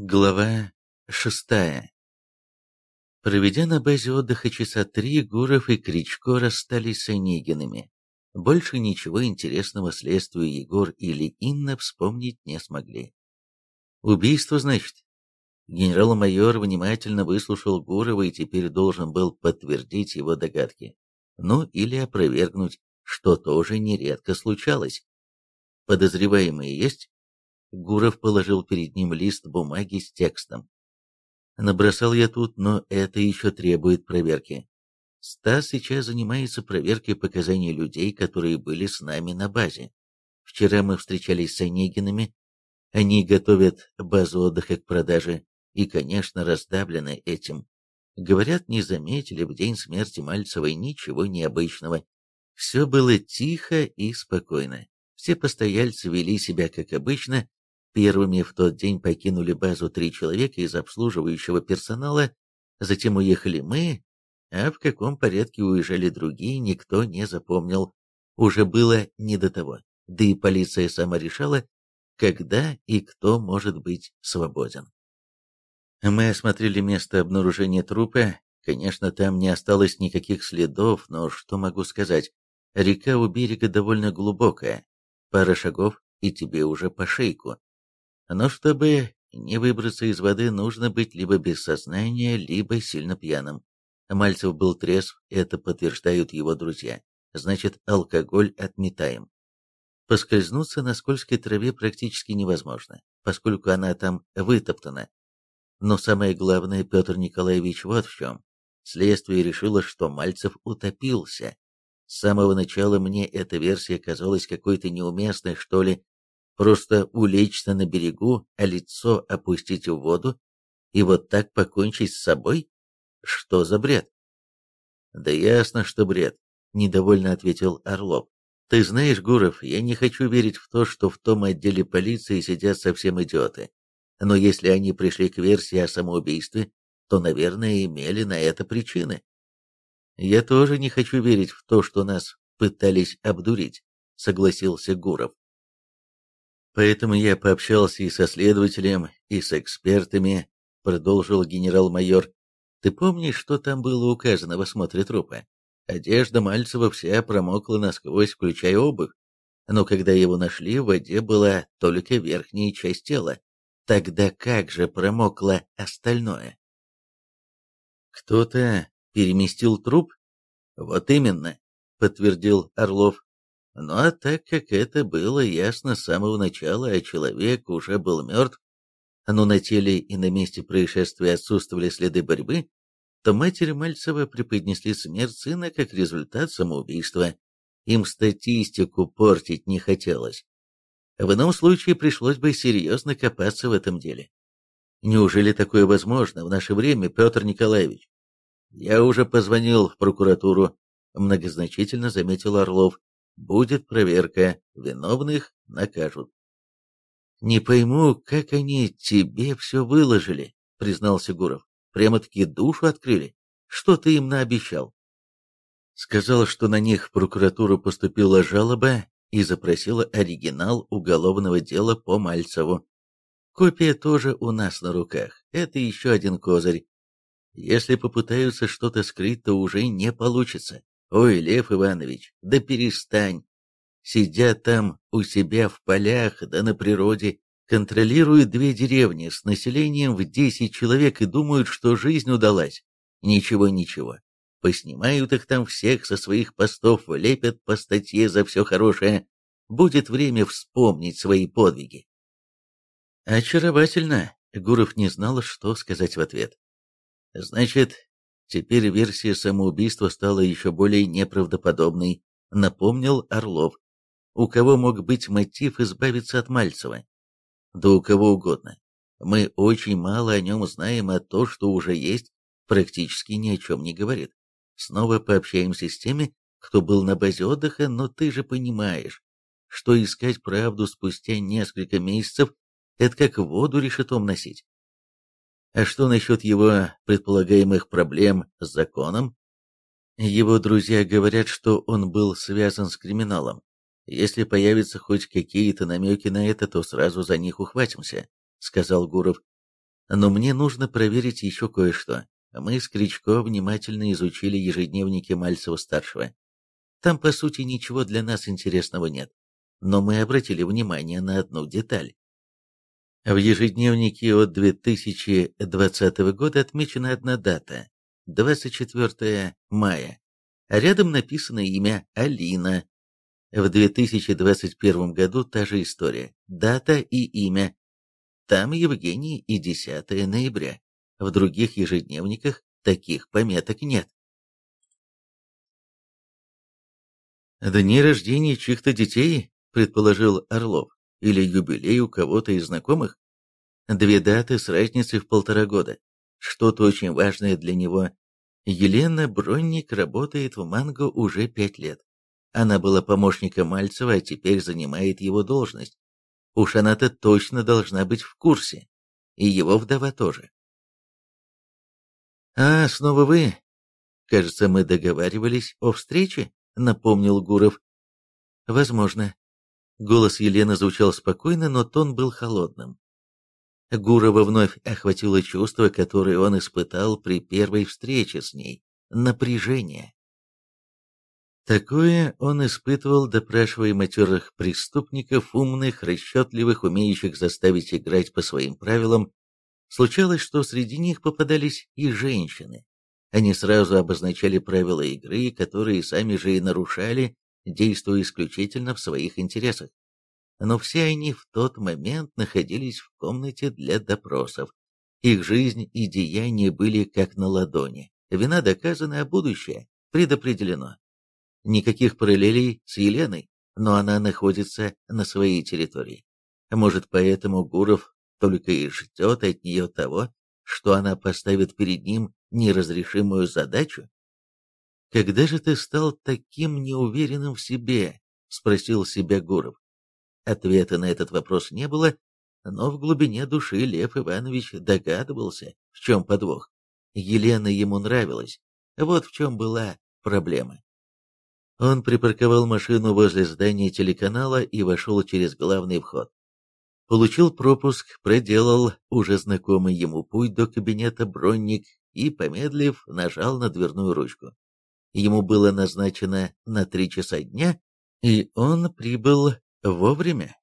Глава шестая Проведя на базе отдыха часа три, Гуров и Кричко расстались с Онегинами. Больше ничего интересного следствию Егор или Инна вспомнить не смогли. «Убийство, значит?» Генерал-майор внимательно выслушал Гурова и теперь должен был подтвердить его догадки. Ну, или опровергнуть, что тоже нередко случалось. «Подозреваемые есть?» Гуров положил перед ним лист бумаги с текстом. Набросал я тут, но это еще требует проверки. Стас сейчас занимается проверкой показаний людей, которые были с нами на базе. Вчера мы встречались с Онегинами. Они готовят базу отдыха к продаже и, конечно, раздавлены этим. Говорят, не заметили в день смерти Мальцевой ничего необычного. Все было тихо и спокойно. Все постояльцы вели себя как обычно, Первыми в тот день покинули базу три человека из обслуживающего персонала, затем уехали мы, а в каком порядке уезжали другие, никто не запомнил. Уже было не до того, да и полиция сама решала, когда и кто может быть свободен. Мы осмотрели место обнаружения трупа. Конечно, там не осталось никаких следов, но что могу сказать? Река у берега довольно глубокая. Пара шагов, и тебе уже по шейку. Но чтобы не выбраться из воды, нужно быть либо без сознания, либо сильно пьяным. Мальцев был трезв, это подтверждают его друзья. Значит, алкоголь отметаем. Поскользнуться на скользкой траве практически невозможно, поскольку она там вытоптана. Но самое главное, Петр Николаевич, вот в чем. Следствие решило, что Мальцев утопился. С самого начала мне эта версия казалась какой-то неуместной, что ли, Просто улечься на берегу, а лицо опустить в воду и вот так покончить с собой? Что за бред? Да ясно, что бред, недовольно ответил Орлов. Ты знаешь, Гуров, я не хочу верить в то, что в том отделе полиции сидят совсем идиоты. Но если они пришли к версии о самоубийстве, то, наверное, имели на это причины. Я тоже не хочу верить в то, что нас пытались обдурить, согласился Гуров. Поэтому я пообщался и со следователем, и с экспертами, продолжил генерал-майор. Ты помнишь, что там было указано в осмотре трупа? Одежда Мальцева вся промокла насквозь, включая обувь. Но когда его нашли, в воде была только верхняя часть тела. Тогда как же промокло остальное? Кто-то переместил труп? Вот именно, подтвердил Орлов. А так как это было ясно с самого начала, а человек уже был мертв, но на теле и на месте происшествия отсутствовали следы борьбы, то матери Мальцева преподнесли смерть сына как результат самоубийства. Им статистику портить не хотелось. В ином случае пришлось бы серьезно копаться в этом деле. Неужели такое возможно в наше время, Петр Николаевич? Я уже позвонил в прокуратуру, многозначительно заметил Орлов. Будет проверка, виновных накажут. «Не пойму, как они тебе все выложили», — признался Гуров. «Прямо-таки душу открыли. Что ты им наобещал?» Сказал, что на них прокуратура поступила жалоба и запросила оригинал уголовного дела по Мальцеву. Копия тоже у нас на руках. Это еще один козырь. Если попытаются что-то скрыть, то уже не получится. Ой, Лев Иванович, да перестань. Сидят там у себя в полях, да на природе, контролируют две деревни с населением в 10 человек и думают, что жизнь удалась. Ничего-ничего. Поснимают их там всех со своих постов, лепят по статье за все хорошее. Будет время вспомнить свои подвиги. Очаровательно. Гуров не знал, что сказать в ответ. Значит, Теперь версия самоубийства стала еще более неправдоподобной, напомнил Орлов. У кого мог быть мотив избавиться от Мальцева? Да у кого угодно. Мы очень мало о нем знаем, а то, что уже есть, практически ни о чем не говорит. Снова пообщаемся с теми, кто был на базе отдыха, но ты же понимаешь, что искать правду спустя несколько месяцев – это как воду решетом носить. А что насчет его предполагаемых проблем с законом? Его друзья говорят, что он был связан с криминалом. Если появятся хоть какие-то намеки на это, то сразу за них ухватимся, сказал Гуров. Но мне нужно проверить еще кое-что. Мы с Кричко внимательно изучили ежедневники Мальцева-старшего. Там, по сути, ничего для нас интересного нет. Но мы обратили внимание на одну деталь. В ежедневнике от 2020 года отмечена одна дата – 24 мая. А рядом написано имя Алина. В 2021 году та же история. Дата и имя. Там Евгений и 10 ноября. В других ежедневниках таких пометок нет. «Дни рождения чьих-то детей?» – предположил Орлов. «Или юбилей у кого-то из знакомых?» Две даты с разницей в полтора года. Что-то очень важное для него. Елена Бронник работает в «Манго» уже пять лет. Она была помощником Мальцева, а теперь занимает его должность. Уж она-то точно должна быть в курсе. И его вдова тоже. «А, снова вы? Кажется, мы договаривались о встрече?» — напомнил Гуров. «Возможно». Голос Елены звучал спокойно, но тон был холодным. Гурова вновь охватило чувство, которое он испытал при первой встрече с ней — напряжение. Такое он испытывал, допрашивая матерых преступников, умных, расчетливых, умеющих заставить играть по своим правилам. Случалось, что среди них попадались и женщины. Они сразу обозначали правила игры, которые сами же и нарушали, действуя исключительно в своих интересах. Но все они в тот момент находились в комнате для допросов. Их жизнь и деяния были как на ладони. Вина доказана, а будущее предопределено. Никаких параллелей с Еленой, но она находится на своей территории. Может, поэтому Гуров только и ждет от нее того, что она поставит перед ним неразрешимую задачу? «Когда же ты стал таким неуверенным в себе?» — спросил себя Гуров. Ответа на этот вопрос не было, но в глубине души Лев Иванович догадывался, в чем подвох. Елена ему нравилась, вот в чем была проблема. Он припарковал машину возле здания телеканала и вошел через главный вход. Получил пропуск, проделал уже знакомый ему путь до кабинета бронник и, помедлив, нажал на дверную ручку. Ему было назначено на три часа дня, и он прибыл вовремя.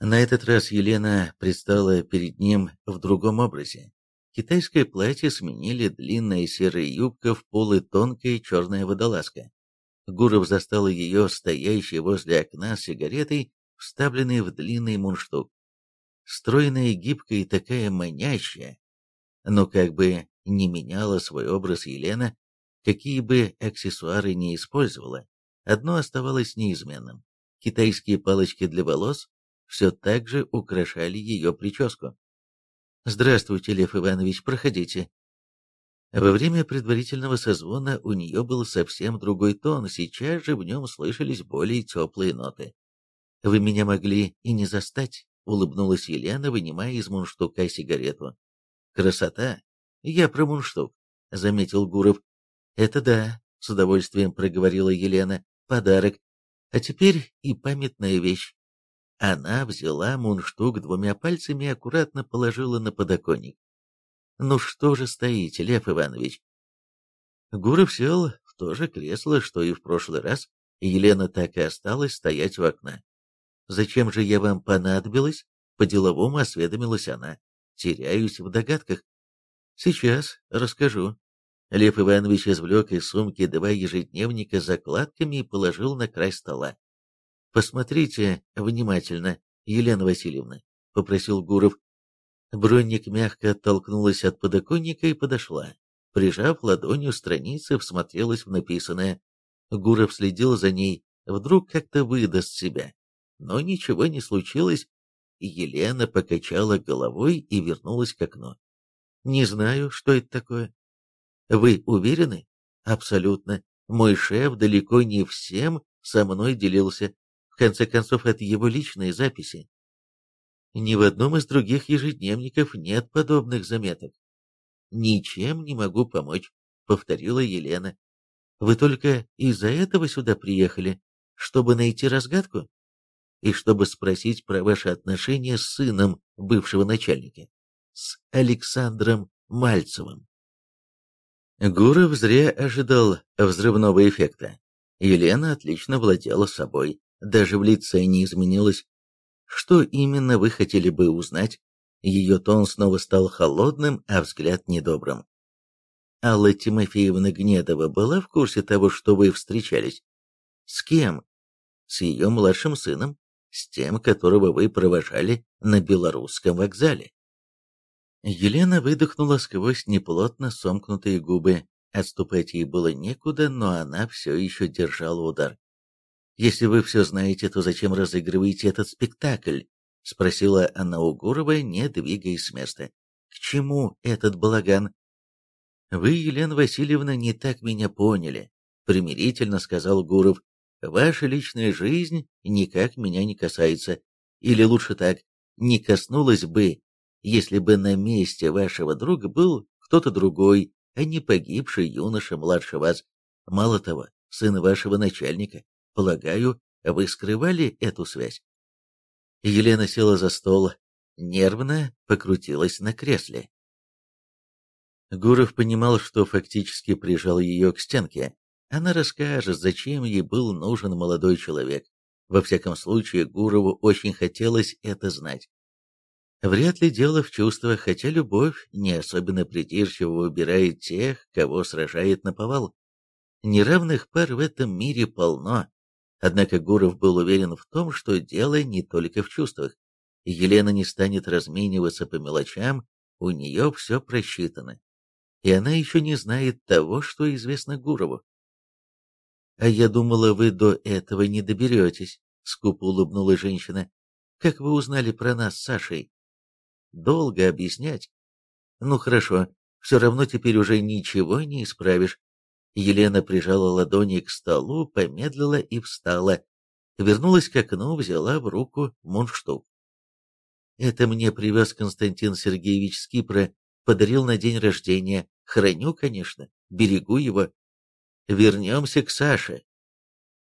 На этот раз Елена предстала перед ним в другом образе. Китайское платье сменили длинная серая юбка в пол и тонкая черная водолазка. Гуров застал ее стоящей возле окна с сигаретой, вставленной в длинный мундштук. Стройная, гибкая и такая манящая. Но как бы не меняла свой образ Елена, какие бы аксессуары не использовала, одно оставалось неизменным. Китайские палочки для волос все так же украшали ее прическу. «Здравствуйте, Лев Иванович, проходите», во время предварительного созвона у нее был совсем другой тон, сейчас же в нем слышались более теплые ноты. «Вы меня могли и не застать», — улыбнулась Елена, вынимая из мундштука сигарету. «Красота! Я про мундштук», — заметил Гуров. «Это да», — с удовольствием проговорила Елена. «Подарок. А теперь и памятная вещь». Она взяла мундштук двумя пальцами и аккуратно положила на подоконник. Ну что же стоите, Лев Иванович? Гуров сел в то же кресло, что и в прошлый раз, Елена так и осталась стоять у окна. «Зачем же я вам понадобилась?» По-деловому осведомилась она. Теряюсь в догадках. «Сейчас расскажу». Лев Иванович извлек из сумки два ежедневника с закладками и положил на край стола. «Посмотрите внимательно, Елена Васильевна», — попросил Гуров. Бронник мягко оттолкнулась от подоконника и подошла. Прижав ладонью страницы, всмотрелась в написанное. Гуров следил за ней, вдруг как-то выдаст себя. Но ничего не случилось, Елена покачала головой и вернулась к окну. «Не знаю, что это такое». «Вы уверены?» «Абсолютно. Мой шеф далеко не всем со мной делился. В конце концов, это его личные записи. Ни в одном из других ежедневников нет подобных заметок. «Ничем не могу помочь», — повторила Елена. «Вы только из-за этого сюда приехали, чтобы найти разгадку? И чтобы спросить про ваши отношения с сыном бывшего начальника? с Александром Мальцевым. Гуров зря ожидал взрывного эффекта. Елена отлично владела собой, даже в лице не изменилась. Что именно вы хотели бы узнать? Ее тон снова стал холодным, а взгляд недобрым. Алла Тимофеевна Гнедова была в курсе того, что вы встречались? С кем? С ее младшим сыном, с тем, которого вы провожали на белорусском вокзале. Елена выдохнула сквозь неплотно сомкнутые губы. Отступать ей было некуда, но она все еще держала удар. «Если вы все знаете, то зачем разыгрываете этот спектакль?» — спросила Анна Угурова, не двигаясь с места. «К чему этот балаган?» «Вы, Елена Васильевна, не так меня поняли», — примирительно сказал Гуров. «Ваша личная жизнь никак меня не касается. Или лучше так, не коснулась бы, если бы на месте вашего друга был кто-то другой, а не погибший юноша младше вас. Мало того, сын вашего начальника. Полагаю, вы скрывали эту связь?» Елена села за стол, нервно покрутилась на кресле. Гуров понимал, что фактически прижал ее к стенке. Она расскажет, зачем ей был нужен молодой человек. Во всяком случае, Гурову очень хотелось это знать. Вряд ли дело в чувствах, хотя любовь не особенно придирчиво выбирает тех, кого сражает на повал. Неравных пар в этом мире полно, Однако Гуров был уверен в том, что дело не только в чувствах. Елена не станет размениваться по мелочам, у нее все просчитано. И она еще не знает того, что известно Гурову. «А я думала, вы до этого не доберетесь», — скупо улыбнулась женщина. «Как вы узнали про нас с Сашей?» «Долго объяснять». «Ну хорошо, все равно теперь уже ничего не исправишь. Елена прижала ладони к столу, помедлила и встала. Вернулась к окну, взяла в руку мундштук. «Это мне привез Константин Сергеевич с Кипра, подарил на день рождения. Храню, конечно, берегу его. Вернемся к Саше».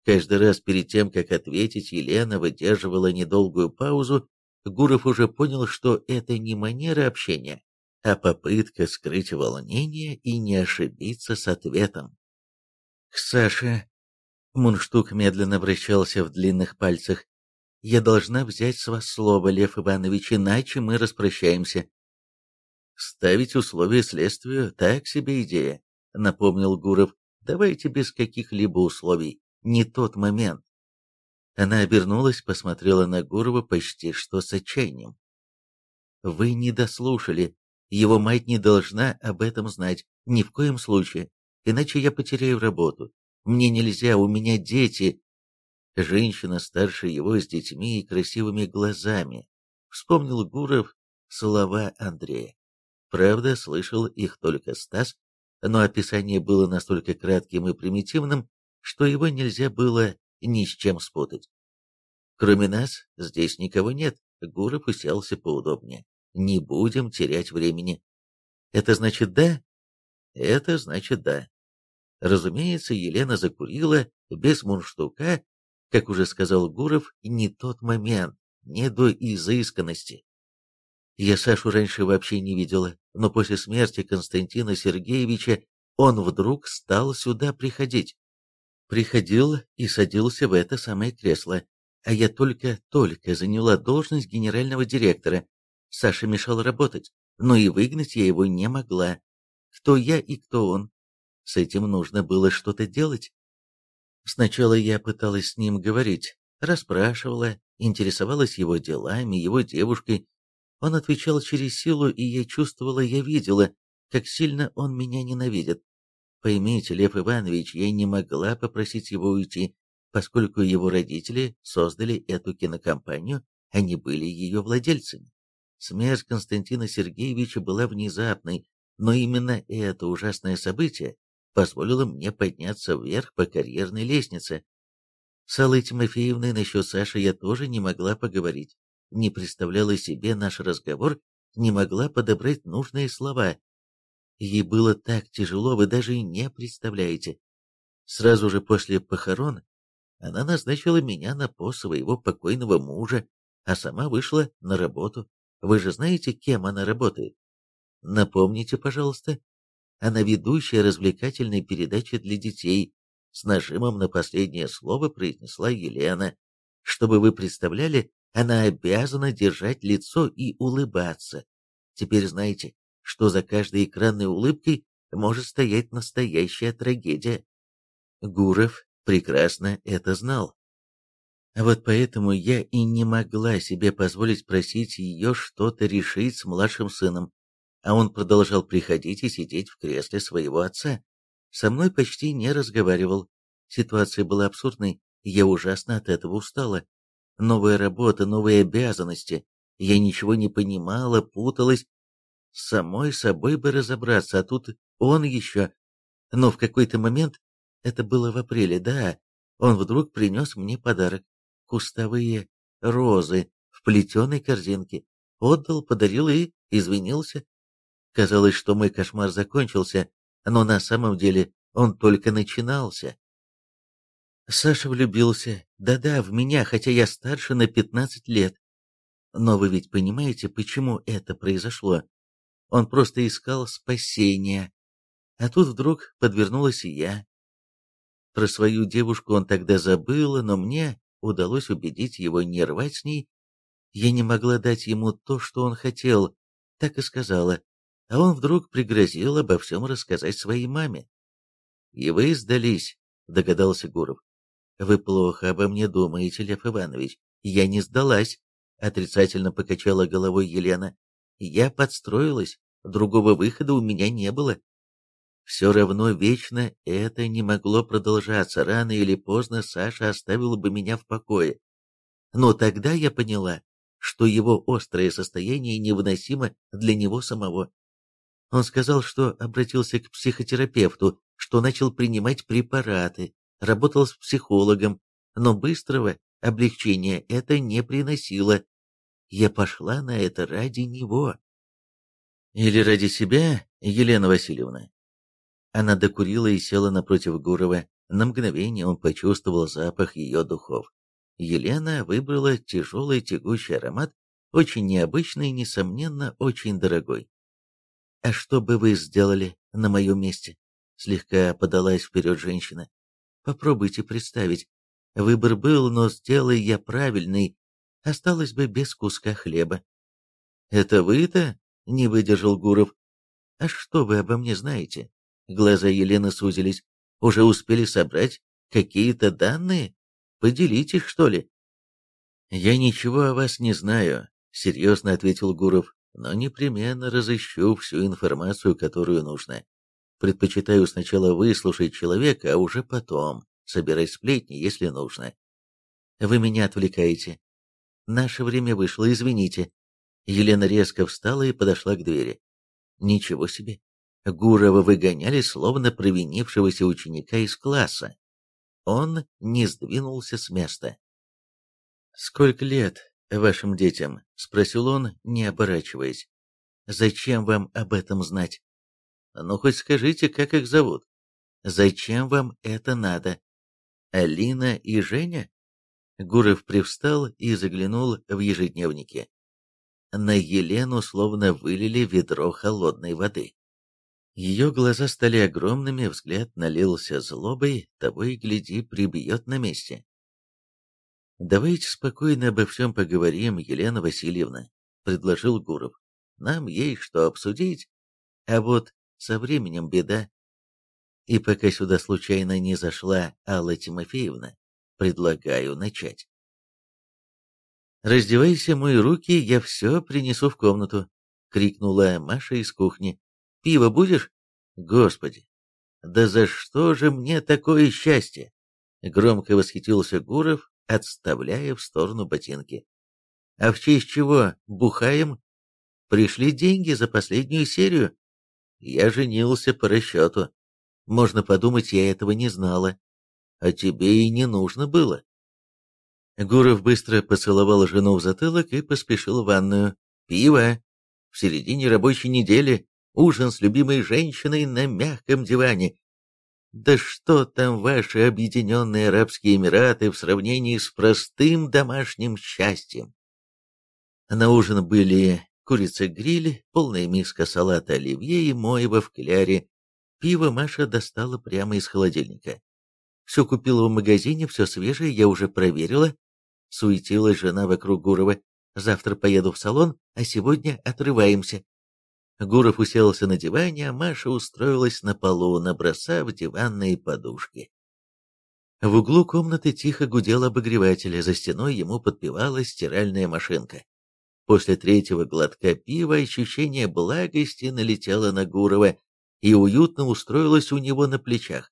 Каждый раз перед тем, как ответить, Елена выдерживала недолгую паузу. Гуров уже понял, что это не манера общения, а попытка скрыть волнение и не ошибиться с ответом. К Саше. Мунштук медленно вращался в длинных пальцах. Я должна взять с вас слово, Лев Иванович, иначе мы распрощаемся. Ставить условия следствию — так себе идея, напомнил Гуров. Давайте без каких-либо условий. Не тот момент. Она обернулась, посмотрела на Гурова почти что с отчаянием. «Вы не дослушали. Его мать не должна об этом знать. Ни в коем случае иначе я потеряю работу. Мне нельзя, у меня дети. Женщина старше его с детьми и красивыми глазами. Вспомнил Гуров слова Андрея. Правда, слышал их только Стас, но описание было настолько кратким и примитивным, что его нельзя было ни с чем спутать. Кроме нас, здесь никого нет. Гуров уселся поудобнее. Не будем терять времени. Это значит да? Это значит да. Разумеется, Елена закурила без мундштука, как уже сказал Гуров, не тот момент, не до изысканности. Я Сашу раньше вообще не видела, но после смерти Константина Сергеевича он вдруг стал сюда приходить. Приходил и садился в это самое кресло, а я только-только заняла должность генерального директора. Саша мешал работать, но и выгнать я его не могла. Кто я и кто он, с этим нужно было что-то делать. Сначала я пыталась с ним говорить, расспрашивала, интересовалась его делами, его девушкой. Он отвечал через силу, и я чувствовала, я видела, как сильно он меня ненавидит. Поймите, Лев Иванович, я не могла попросить его уйти, поскольку его родители создали эту кинокомпанию, они были ее владельцами. Смерть Константина Сергеевича была внезапной, но именно это ужасное событие позволило мне подняться вверх по карьерной лестнице. С Аллой Тимофеевной насчет Саши я тоже не могла поговорить, не представляла себе наш разговор, не могла подобрать нужные слова. Ей было так тяжело, вы даже не представляете. Сразу же после похорон она назначила меня на пост своего покойного мужа, а сама вышла на работу. Вы же знаете, кем она работает? Напомните, пожалуйста. Она ведущая развлекательной передачи для детей. С нажимом на последнее слово произнесла Елена. Чтобы вы представляли, она обязана держать лицо и улыбаться. Теперь знаете, что за каждой экранной улыбкой может стоять настоящая трагедия. Гуров прекрасно это знал. Вот поэтому я и не могла себе позволить просить ее что-то решить с младшим сыном, а он продолжал приходить и сидеть в кресле своего отца. Со мной почти не разговаривал. Ситуация была абсурдной, я ужасно от этого устала. Новая работа, новые обязанности. Я ничего не понимала, путалась. С самой собой бы разобраться, а тут он еще. Но в какой-то момент, это было в апреле, да, он вдруг принес мне подарок. Кустовые розы в плетеной корзинке. Отдал, подарил и извинился. Казалось, что мой кошмар закончился, но на самом деле он только начинался. Саша влюбился, да-да, в меня, хотя я старше на 15 лет. Но вы ведь понимаете, почему это произошло? Он просто искал спасения. А тут вдруг подвернулась и я. Про свою девушку он тогда забыл, но мне удалось убедить его не рвать с ней. Я не могла дать ему то, что он хотел, так и сказала. А он вдруг пригрозил обо всем рассказать своей маме. «И вы сдались», — догадался Гуров. «Вы плохо обо мне думаете, Лев Иванович. Я не сдалась», — отрицательно покачала головой Елена. «Я подстроилась, другого выхода у меня не было. Все равно вечно это не могло продолжаться, рано или поздно Саша оставил бы меня в покое. Но тогда я поняла, что его острое состояние невыносимо для него самого. Он сказал, что обратился к психотерапевту, что начал принимать препараты, работал с психологом, но быстрого облегчения это не приносило. Я пошла на это ради него. Или ради себя, Елена Васильевна? Она докурила и села напротив Гурова. На мгновение он почувствовал запах ее духов. Елена выбрала тяжелый тягучий аромат, очень необычный и, несомненно, очень дорогой. «А что бы вы сделали на моем месте?» Слегка подалась вперед женщина. Попробуйте представить. Выбор был, но сделай я правильный, осталось бы без куска хлеба. «Это вы-то?» — не выдержал Гуров. «А что вы обо мне знаете?» Глаза Елены сузились. «Уже успели собрать какие-то данные? Поделитесь, что ли?» «Я ничего о вас не знаю», — серьезно ответил Гуров, «но непременно разыщу всю информацию, которую нужно. Предпочитаю сначала выслушать человека, а уже потом собирать сплетни, если нужно. Вы меня отвлекаете. Наше время вышло, извините. Елена резко встала и подошла к двери. Ничего себе. Гурова выгоняли, словно провинившегося ученика из класса. Он не сдвинулся с места. «Сколько лет вашим детям?» — спросил он, не оборачиваясь. «Зачем вам об этом знать?» Ну, хоть скажите, как их зовут? Зачем вам это надо? Алина и Женя? Гуров привстал и заглянул в ежедневники. На Елену словно вылили ведро холодной воды. Ее глаза стали огромными, взгляд налился злобой, того и гляди, прибьет на месте. «Давайте спокойно обо всем поговорим, Елена Васильевна», — предложил Гуров. «Нам есть что обсудить, а вот со временем беда. И пока сюда случайно не зашла Алла Тимофеевна, предлагаю начать. «Раздевайся, мои руки, я все принесу в комнату», — крикнула Маша из кухни. «Пиво будешь? Господи! Да за что же мне такое счастье?» Громко восхитился Гуров, отставляя в сторону ботинки. «А в честь чего бухаем? Пришли деньги за последнюю серию?» Я женился по расчету. Можно подумать, я этого не знала. А тебе и не нужно было. Гуров быстро поцеловал жену в затылок и поспешил в ванную. Пиво! В середине рабочей недели ужин с любимой женщиной на мягком диване. Да что там ваши объединенные Арабские Эмираты в сравнении с простым домашним счастьем? На ужин были курица-гриль, полная миска салата оливье и моева в кляре. Пиво Маша достала прямо из холодильника. Все купила в магазине, все свежее, я уже проверила. Суетилась жена вокруг Гурова. Завтра поеду в салон, а сегодня отрываемся. Гуров уселся на диване, а Маша устроилась на полу, набросав диванные подушки. В углу комнаты тихо гудел обогреватель, за стеной ему подпевала стиральная машинка. После третьего глотка пива ощущение благости налетело на Гурова и уютно устроилось у него на плечах.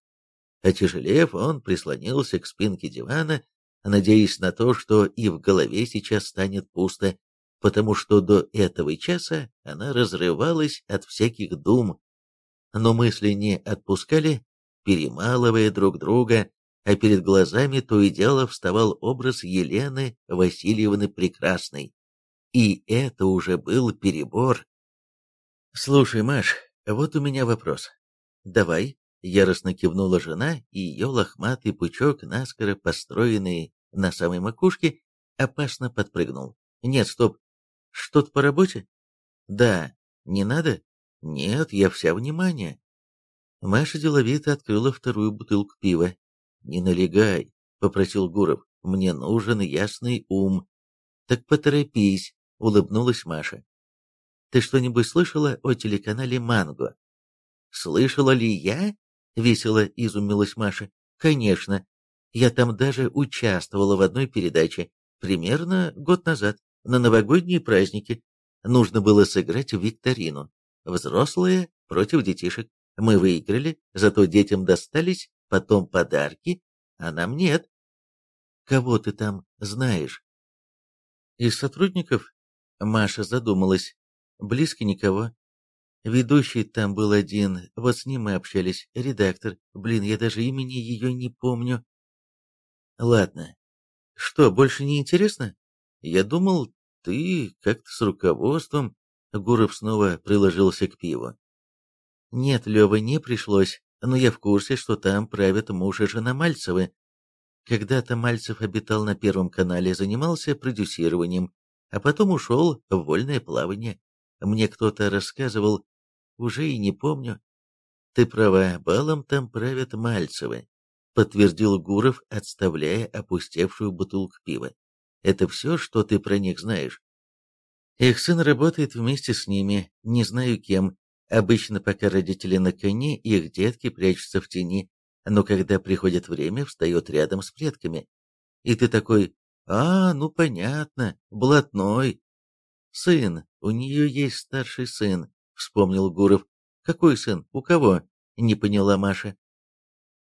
Отяжелев, он прислонился к спинке дивана, надеясь на то, что и в голове сейчас станет пусто, потому что до этого часа она разрывалась от всяких дум. Но мысли не отпускали, перемалывая друг друга, а перед глазами то и дело вставал образ Елены Васильевны Прекрасной. И это уже был перебор. «Слушай, Маш, вот у меня вопрос. Давай», — яростно кивнула жена, и ее лохматый пучок, наскоро построенный на самой макушке, опасно подпрыгнул. «Нет, стоп. Что-то по работе?» «Да. Не надо?» «Нет, я вся внимание». Маша деловито открыла вторую бутылку пива. «Не налегай», — попросил Гуров. «Мне нужен ясный ум». «Так поторопись», — улыбнулась Маша. «Ты что-нибудь слышала о телеканале «Манго»?» «Слышала ли я?» — весело изумилась Маша. «Конечно. Я там даже участвовала в одной передаче, примерно год назад, на новогодние праздники. Нужно было сыграть в викторину. Взрослые против детишек. Мы выиграли, зато детям достались потом подарки, а нам нет. Кого ты там знаешь? Из сотрудников? Маша задумалась. Близко никого. Ведущий там был один, вот с ним мы общались, редактор. Блин, я даже имени ее не помню. Ладно. Что, больше не интересно? Я думал, ты как-то с руководством... Гуров снова приложился к пиву. Нет, Лева, не пришлось но я в курсе, что там правят муж и жена Мальцевы. Когда-то Мальцев обитал на Первом канале, занимался продюсированием, а потом ушел в вольное плавание. Мне кто-то рассказывал, уже и не помню. Ты права, балом там правят Мальцевы, подтвердил Гуров, отставляя опустевшую бутылку пива. Это все, что ты про них знаешь? Их сын работает вместе с ними, не знаю кем, Обычно, пока родители на коне, их детки прячутся в тени, но когда приходит время, встает рядом с предками. И ты такой, а, ну понятно, блатной. Сын, у нее есть старший сын, вспомнил Гуров. Какой сын? У кого? Не поняла Маша.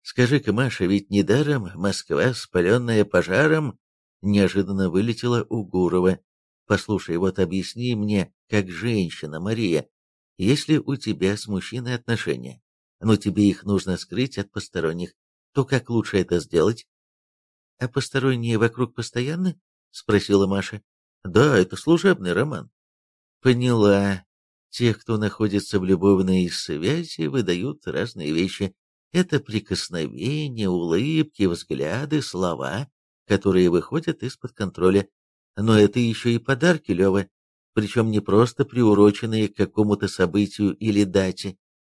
Скажи-ка, Маша, ведь недаром Москва, спаленная пожаром, неожиданно вылетела у Гурова. Послушай, вот объясни мне, как женщина, Мария, если у тебя с мужчиной отношения, но тебе их нужно скрыть от посторонних, то как лучше это сделать? А посторонние вокруг постоянно? Спросила Маша. Да, это служебный роман. Поняла. Тех, кто находится в любовной связи, выдают разные вещи. Это прикосновения, улыбки, взгляды, слова, которые выходят из-под контроля. Но это еще и подарки, Лева причем не просто приуроченные к какому-то событию или дате.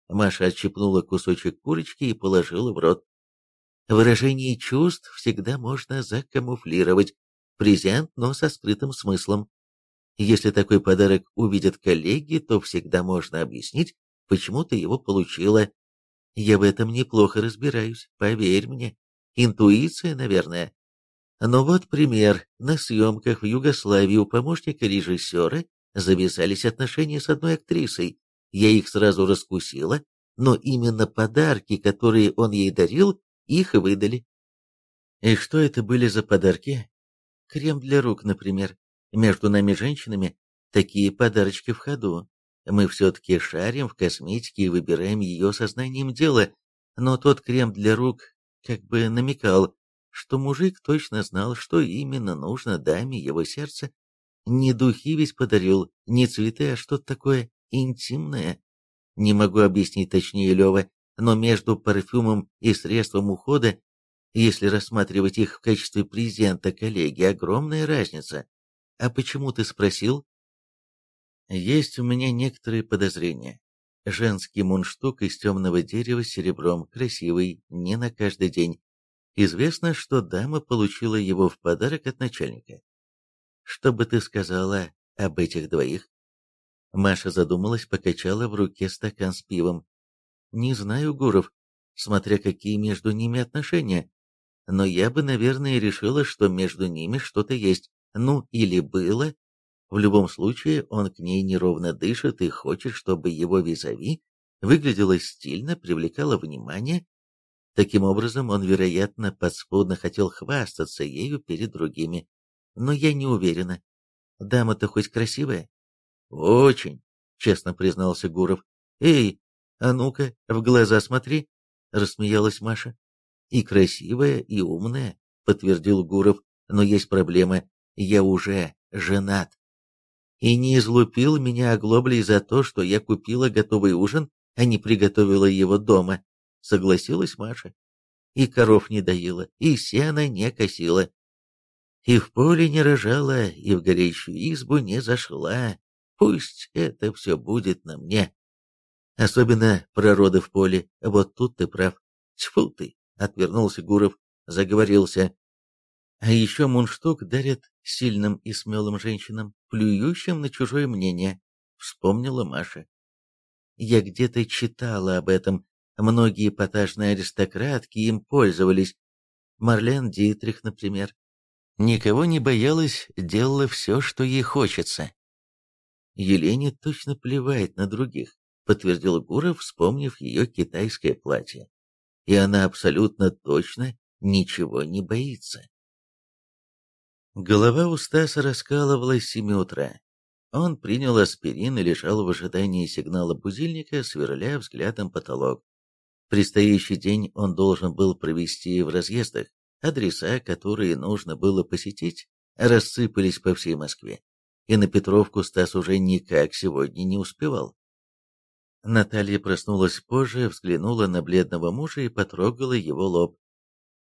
Маша отщипнула кусочек курочки и положила в рот. Выражение чувств всегда можно закамуфлировать. Презент, но со скрытым смыслом. Если такой подарок увидят коллеги, то всегда можно объяснить, почему ты его получила. Я в этом неплохо разбираюсь, поверь мне. Интуиция, наверное. Но вот пример. На съемках в Югославии у помощника режиссера завязались отношения с одной актрисой. Я их сразу раскусила, но именно подарки, которые он ей дарил, их выдали. И что это были за подарки? Крем для рук, например. Между нами, женщинами, такие подарочки в ходу. Мы все-таки шарим в косметике и выбираем ее сознанием дела, но тот крем для рук как бы намекал, что мужик точно знал, что именно нужно даме его сердца. Не духи ведь подарил, не цветы, а что-то такое интимное. Не могу объяснить точнее, Лева, но между парфюмом и средством ухода, если рассматривать их в качестве презента коллеги, огромная разница. А почему ты спросил? Есть у меня некоторые подозрения. Женский мундштук из темного дерева с серебром, красивый, не на каждый день. Известно, что дама получила его в подарок от начальника. Что бы ты сказала об этих двоих? Маша задумалась, покачала в руке стакан с пивом. Не знаю, Гуров, смотря какие между ними отношения. Но я бы, наверное, решила, что между ними что-то есть. Ну, или было, в любом случае, он к ней неровно дышит и хочет, чтобы его визави выглядело стильно, привлекало внимание. Таким образом, он, вероятно, подспудно хотел хвастаться ею перед другими. Но я не уверена. Дама-то хоть красивая? Очень, честно признался Гуров. Эй, а ну-ка, в глаза смотри, рассмеялась Маша. И красивая, и умная, подтвердил Гуров. Но есть проблема. Я уже женат и не излупил меня оглоблей за то, что я купила готовый ужин, а не приготовила его дома, согласилась Маша. И коров не доила, и сена не косила. И в поле не рожала, и в горящую избу не зашла. Пусть это все будет на мне. Особенно про роды в поле, вот тут ты прав. Тьфу ты, отвернулся Гуров, заговорился. А еще мундштук дарят сильным и смелым женщинам, плюющим на чужое мнение, вспомнила Маша. Я где-то читала об этом. Многие эпатажные аристократки им пользовались. Марлен Дитрих, например. Никого не боялась, делала все, что ей хочется. Елене точно плевает на других, подтвердил Гуров, вспомнив ее китайское платье. И она абсолютно точно ничего не боится. Голова у Стаса раскалывалась с семи утра. Он принял аспирин и лежал в ожидании сигнала будильника, сверля взглядом потолок. Предстоящий день он должен был провести в разъездах. Адреса, которые нужно было посетить, рассыпались по всей Москве. И на Петровку Стас уже никак сегодня не успевал. Наталья проснулась позже, взглянула на бледного мужа и потрогала его лоб.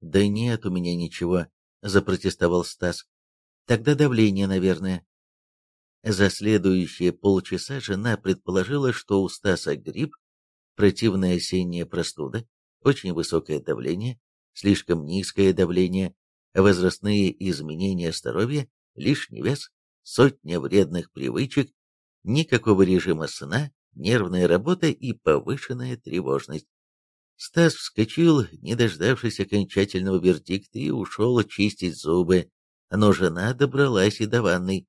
«Да нет у меня ничего», — запротестовал Стас. «Тогда давление, наверное». За следующие полчаса жена предположила, что у Стаса грипп, противная осенняя простуда, очень высокое давление, слишком низкое давление, возрастные изменения здоровья, лишний вес, сотня вредных привычек, никакого режима сна, нервная работа и повышенная тревожность. Стас вскочил, не дождавшись окончательного вердикта, и ушел чистить зубы, но жена добралась и до ванной.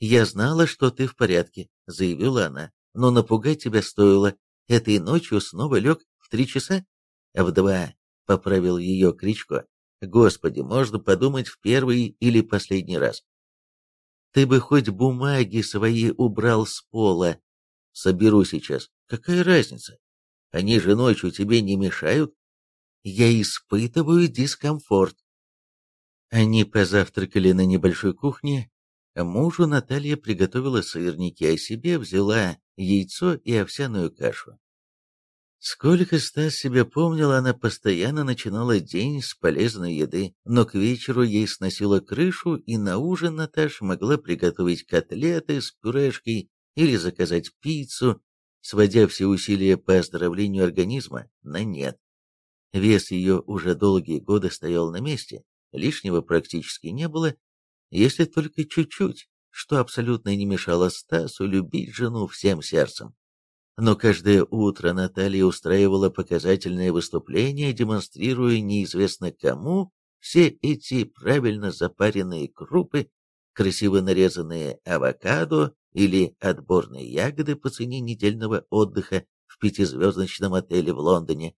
«Я знала, что ты в порядке», — заявила она, — «но напугать тебя стоило. Этой ночью снова лег в три часа?» «В два», — поправил ее Кричко. «Господи, можно подумать в первый или последний раз». «Ты бы хоть бумаги свои убрал с пола». «Соберу сейчас. Какая разница?» Они же ночью тебе не мешают? Я испытываю дискомфорт. Они позавтракали на небольшой кухне. Мужу Наталья приготовила сырники, а себе взяла яйцо и овсяную кашу. Сколько Стас себя помнил, она постоянно начинала день с полезной еды, но к вечеру ей сносила крышу, и на ужин Наташа могла приготовить котлеты с пюрешкой или заказать пиццу, сводя все усилия по оздоровлению организма на нет. Вес ее уже долгие годы стоял на месте, лишнего практически не было, если только чуть-чуть, что абсолютно не мешало Стасу любить жену всем сердцем. Но каждое утро Наталья устраивала показательные выступления, демонстрируя неизвестно кому все эти правильно запаренные крупы, красиво нарезанные авокадо, или отборные ягоды по цене недельного отдыха в пятизвездочном отеле в Лондоне.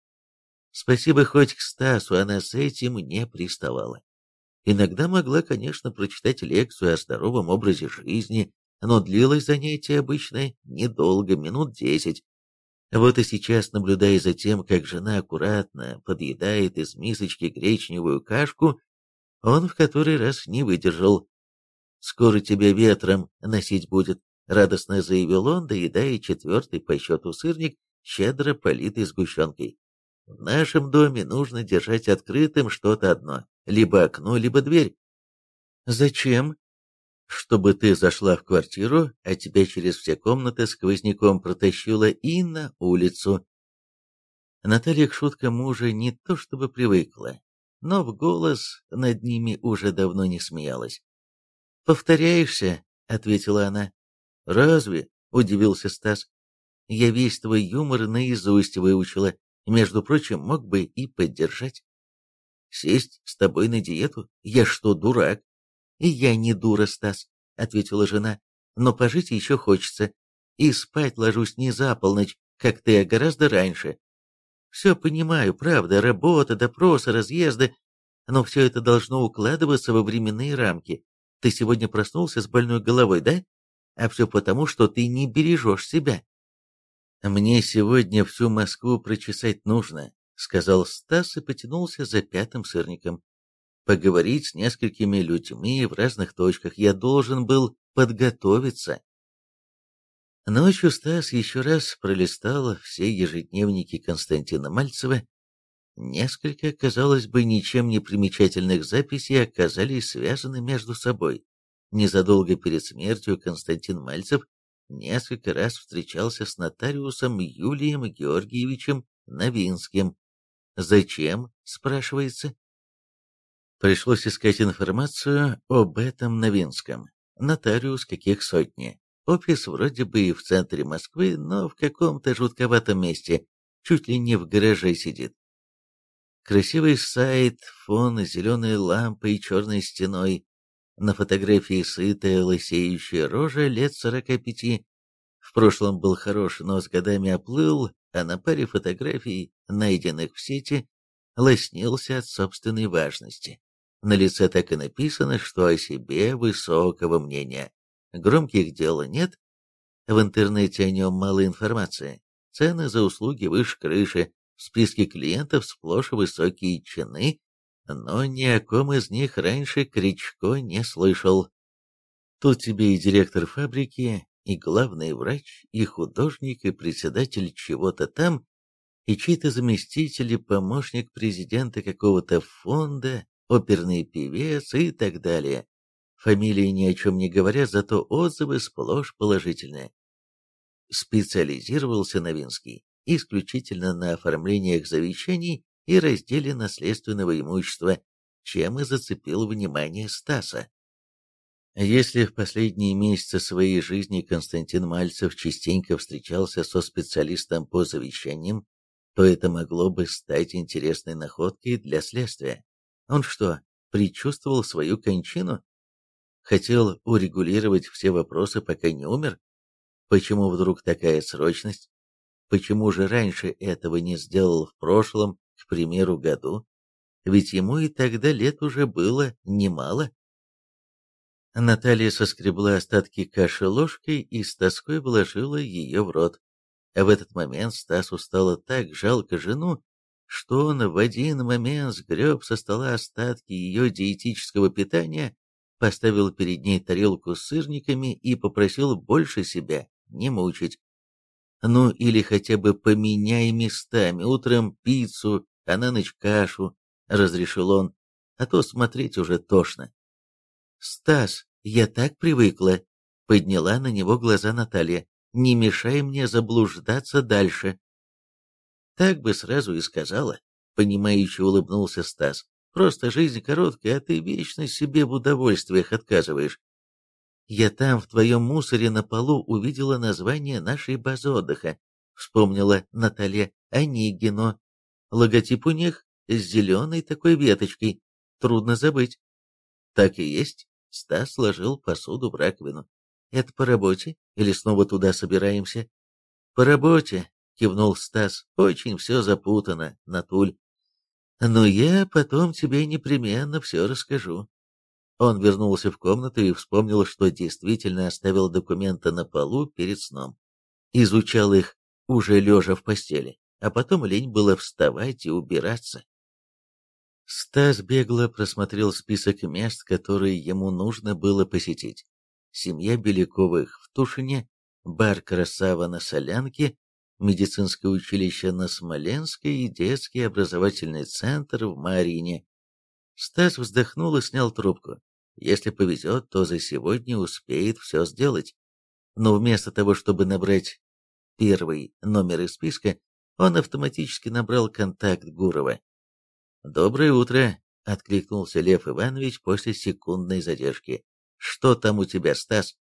Спасибо хоть к Стасу, она с этим не приставала. Иногда могла, конечно, прочитать лекцию о здоровом образе жизни, но длилось занятие обычно недолго, минут десять. Вот и сейчас, наблюдая за тем, как жена аккуратно подъедает из мисочки гречневую кашку, он в который раз не выдержал. «Скоро тебя ветром носить будет», — радостно заявил он, доедая четвертый по счету сырник, щедро политый сгущенкой. «В нашем доме нужно держать открытым что-то одно, либо окно, либо дверь». «Зачем?» чтобы ты зашла в квартиру, а тебя через все комнаты сквозняком протащила и на улицу. Наталья к шуткам мужа не то чтобы привыкла, но в голос над ними уже давно не смеялась. «Повторяешься?» — ответила она. «Разве?» — удивился Стас. «Я весь твой юмор наизусть выучила. Между прочим, мог бы и поддержать. Сесть с тобой на диету? Я что, дурак?» «И я не дура, Стас», — ответила жена. «Но пожить еще хочется. И спать ложусь не за полночь, как ты, а гораздо раньше. Все понимаю, правда, работа, допросы, разъезды, но все это должно укладываться во временные рамки. Ты сегодня проснулся с больной головой, да? А все потому, что ты не бережешь себя. Мне сегодня всю Москву прочесать нужно, сказал Стас и потянулся за пятым сырником. Поговорить с несколькими людьми в разных точках. Я должен был подготовиться. Ночью Стас еще раз пролистал все ежедневники Константина Мальцева. Несколько, казалось бы, ничем не примечательных записей оказались связаны между собой. Незадолго перед смертью Константин Мальцев несколько раз встречался с нотариусом Юлием Георгиевичем Новинским. «Зачем?» – спрашивается. Пришлось искать информацию об этом Новинском. Нотариус каких сотни. Офис вроде бы и в центре Москвы, но в каком-то жутковатом месте, чуть ли не в гараже сидит. Красивый сайт, фон, зеленые лампы и черной стеной. На фотографии сытая, лысеющая рожа лет сорока пяти. В прошлом был хорош, но с годами оплыл, а на паре фотографий, найденных в сети, лоснился от собственной важности. На лице так и написано, что о себе высокого мнения. Громких дел нет. В интернете о нем мало информации. Цены за услуги выше крыши, в списке клиентов сплошь высокие чины, но ни о ком из них раньше Кричко не слышал. Тут тебе и директор фабрики, и главный врач, и художник, и председатель чего-то там, и чей-то заместитель, и помощник президента какого-то фонда, оперный певец и так далее. Фамилии ни о чем не говорят, зато отзывы сплошь положительные. Специализировался Новинский исключительно на оформлениях завещаний и разделе наследственного имущества, чем и зацепил внимание Стаса. Если в последние месяцы своей жизни Константин Мальцев частенько встречался со специалистом по завещаниям, то это могло бы стать интересной находкой для следствия. Он что, предчувствовал свою кончину? Хотел урегулировать все вопросы, пока не умер? Почему вдруг такая срочность? Почему же раньше этого не сделал в прошлом, к примеру, году? Ведь ему и тогда лет уже было немало. Наталья соскребла остатки каши ложкой и с тоской вложила ее в рот. А в этот момент Стасу стало так жалко жену, что он в один момент сгреб со стола остатки ее диетического питания поставил перед ней тарелку с сырниками и попросил больше себя не мучить. Ну или хотя бы поменяй местами, утром пиццу, а на ночь кашу, разрешил он, а то смотреть уже тошно. Стас, я так привыкла, подняла на него глаза Наталья, не мешай мне заблуждаться дальше. Так бы сразу и сказала, понимающе улыбнулся Стас. Просто жизнь короткая, а ты вечно себе в удовольствиях отказываешь. Я там, в твоем мусоре на полу, увидела название нашей базы отдыха. Вспомнила Наталья Онегино. Логотип у них с зеленой такой веточкой. Трудно забыть. Так и есть. Стас сложил посуду в раковину. Это по работе? Или снова туда собираемся? По работе, кивнул Стас. Очень все запутано, Натуль. Но я потом тебе непременно все расскажу. Он вернулся в комнату и вспомнил, что действительно оставил документы на полу перед сном. Изучал их, уже лежа в постели, а потом лень было вставать и убираться. Стас бегло просмотрел список мест, которые ему нужно было посетить. Семья Беляковых в Тушине, бар «Красава» на Солянке, медицинское училище на Смоленской и детский образовательный центр в Марине. Стас вздохнул и снял трубку. Если повезет, то за сегодня успеет все сделать. Но вместо того, чтобы набрать первый номер из списка, он автоматически набрал контакт Гурова. «Доброе утро», — откликнулся Лев Иванович после секундной задержки. «Что там у тебя, Стас?»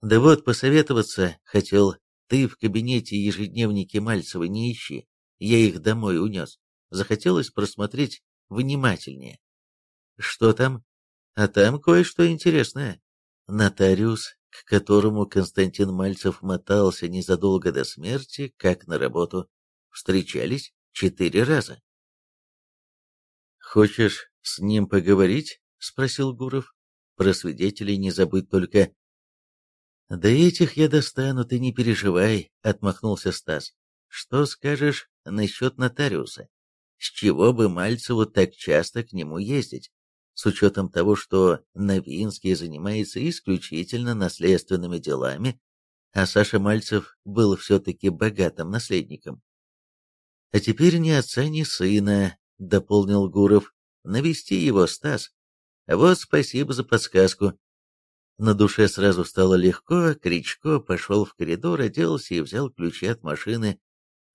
«Да вот, посоветоваться хотел. Ты в кабинете ежедневники Мальцева не ищи. Я их домой унес. Захотелось просмотреть внимательнее». «Что там?» «А там кое-что интересное. Нотариус, к которому Константин Мальцев мотался незадолго до смерти, как на работу, встречались четыре раза. «Хочешь с ним поговорить?» — спросил Гуров. «Про свидетелей не забыть только...» «Да этих я достану, ты не переживай», — отмахнулся Стас. «Что скажешь насчет нотариуса? С чего бы Мальцеву так часто к нему ездить? С учетом того, что Новинский занимается исключительно наследственными делами, а Саша Мальцев был все-таки богатым наследником. А теперь ни отца, ни сына, — дополнил Гуров. «Навести его, Стас. Вот спасибо за подсказку». На душе сразу стало легко, Кричко пошел в коридор, оделся и взял ключи от машины.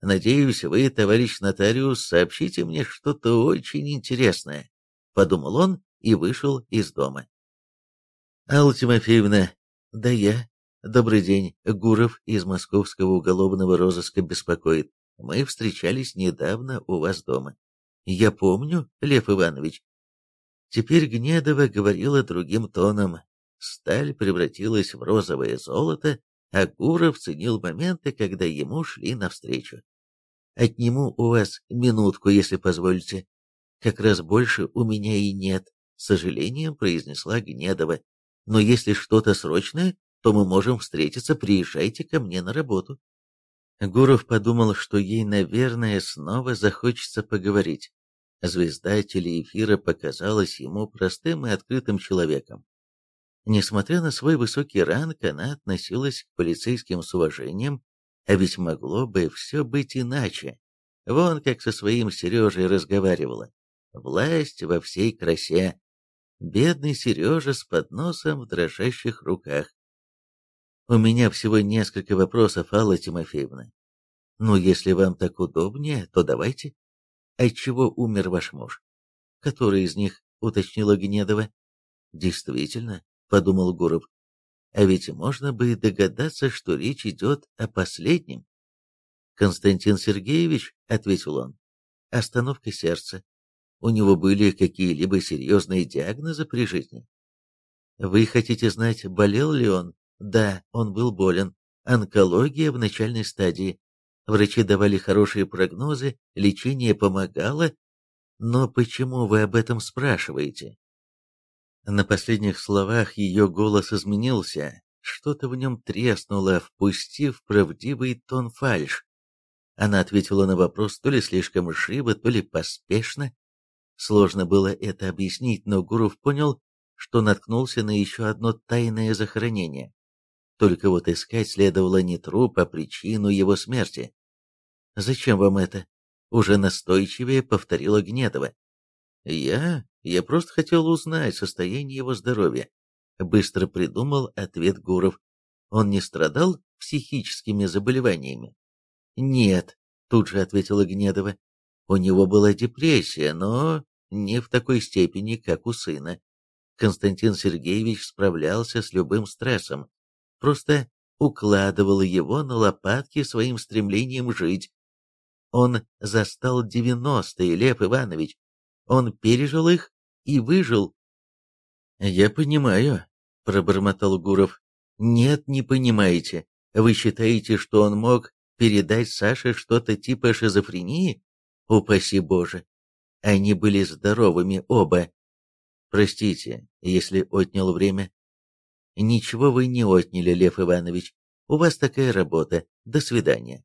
«Надеюсь, вы, товарищ нотариус, сообщите мне что-то очень интересное», — подумал он и вышел из дома. «Алла Тимофеевна, да я. Добрый день. Гуров из московского уголовного розыска беспокоит. Мы встречались недавно у вас дома. Я помню, Лев Иванович. Теперь Гнедова говорила другим тоном. Сталь превратилась в розовое золото, а Гуров ценил моменты, когда ему шли навстречу. «Отниму у вас минутку, если позволите. Как раз больше у меня и нет», — с сожалением произнесла Гнедова. «Но если что-то срочное, то мы можем встретиться, приезжайте ко мне на работу». Гуров подумал, что ей, наверное, снова захочется поговорить. Звезда телеэфира показалась ему простым и открытым человеком. Несмотря на свой высокий ранг, она относилась к полицейским с уважением, а ведь могло бы все быть иначе. Вон как со своим Сережей разговаривала. Власть во всей красе. Бедный Сережа с подносом в дрожащих руках. У меня всего несколько вопросов, Алла Тимофеевна. Ну, если вам так удобнее, то давайте. Отчего умер ваш муж? Который из них, уточнила Гнедова. Действительно, подумал Гуров. А ведь можно бы догадаться, что речь идет о последнем. Константин Сергеевич, ответил он, остановка сердца. У него были какие-либо серьезные диагнозы при жизни? Вы хотите знать, болел ли он? Да, он был болен. Онкология в начальной стадии. Врачи давали хорошие прогнозы, лечение помогало. Но почему вы об этом спрашиваете? На последних словах ее голос изменился, что-то в нем треснуло, впустив правдивый тон фальшь. Она ответила на вопрос то ли слишком живо, то ли поспешно. Сложно было это объяснить, но Гуров понял, что наткнулся на еще одно тайное захоронение. Только вот искать следовало не труп, а причину его смерти. «Зачем вам это?» — уже настойчивее повторила Гнедова. «Я? Я просто хотел узнать состояние его здоровья», — быстро придумал ответ Гуров. «Он не страдал психическими заболеваниями?» «Нет», — тут же ответила Гнедова. «У него была депрессия, но не в такой степени, как у сына. Константин Сергеевич справлялся с любым стрессом, просто укладывал его на лопатки своим стремлением жить. Он застал девяностые, Лев Иванович. Он пережил их и выжил. «Я понимаю», — пробормотал Гуров. «Нет, не понимаете. Вы считаете, что он мог передать Саше что-то типа шизофрении? Упаси Боже. Они были здоровыми оба. Простите, если отнял время. Ничего вы не отняли, Лев Иванович. У вас такая работа. До свидания.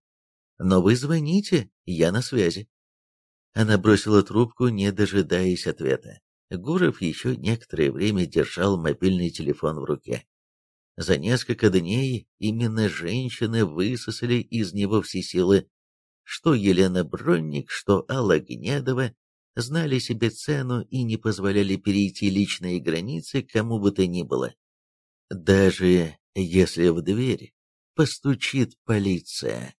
Но вы звоните, я на связи. Она бросила трубку, не дожидаясь ответа. Гуров еще некоторое время держал мобильный телефон в руке. За несколько дней именно женщины высосали из него все силы. Что Елена Бронник, что Алла Гнедова, знали себе цену и не позволяли перейти личные границы кому бы то ни было. Даже если в дверь постучит полиция.